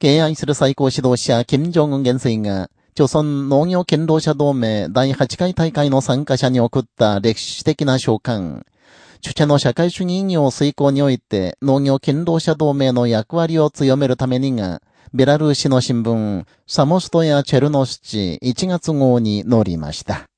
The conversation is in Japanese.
敬愛する最高指導者、金正恩元帥が、朝鮮農業堅労者同盟第8回大会の参加者に送った歴史的な召喚。著者の社会主義意義を遂行において農業堅労者同盟の役割を強めるためにが、ベラルーシの新聞、サモストやチェルノスチ1月号に載りました。